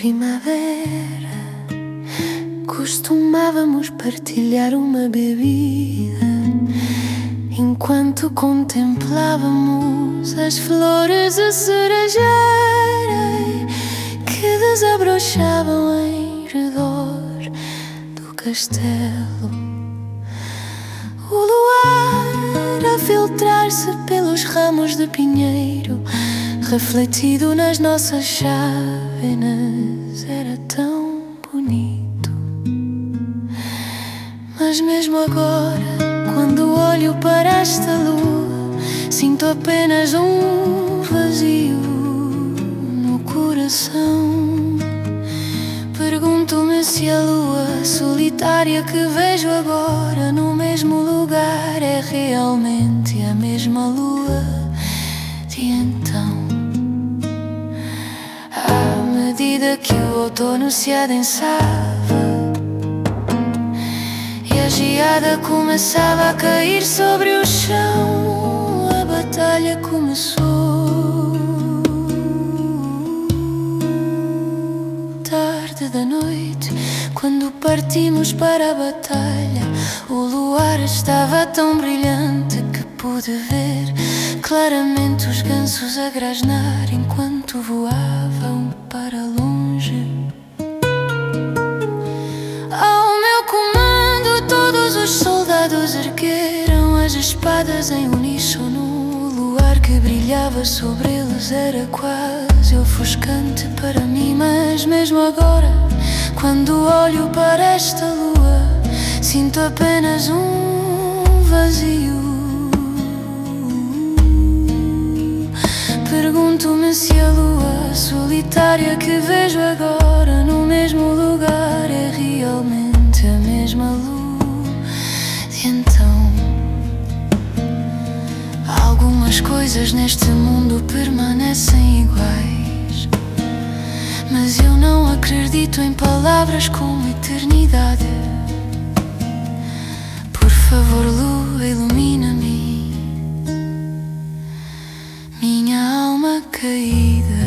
primavera costumávamos partilhar uma bebida enquanto contemplávamos as flores cerejeira que desabrochavam em redor do castelo. O luar a filtrar-se pelos ramos de pinheiro refletido nas nossas chávenas era tão bonito. Mas mesmo agora, quando olho para esta lua, sinto apenas um vazio no coração. Pergunto-me se a lua solitária que vejo agora no mesmo lugar é realmente a medida que o outono se adensava e a geada começava a cair sobre o chão, a batalha começou. Tarde da noite, quando partimos para a batalha, o luar estava tão brilhante que pude ver claramente os gansos a grasnar enquanto voavam para longe. Ao meu comando, todos os soldados ergueram as espadas em uníssono. O luar que brilhava sobre eles era quase ofuscante para mim, mas mesmo agora, quando olho para esta lua, sinto apenas um solitária que vejo agora no mesmo lugar é realmente a mesma de então. Algumas coisas neste mundo permanecem iguais, mas eu não acredito em palavras como eternidade. Por favor, lua, ilumina-me minha alma caída.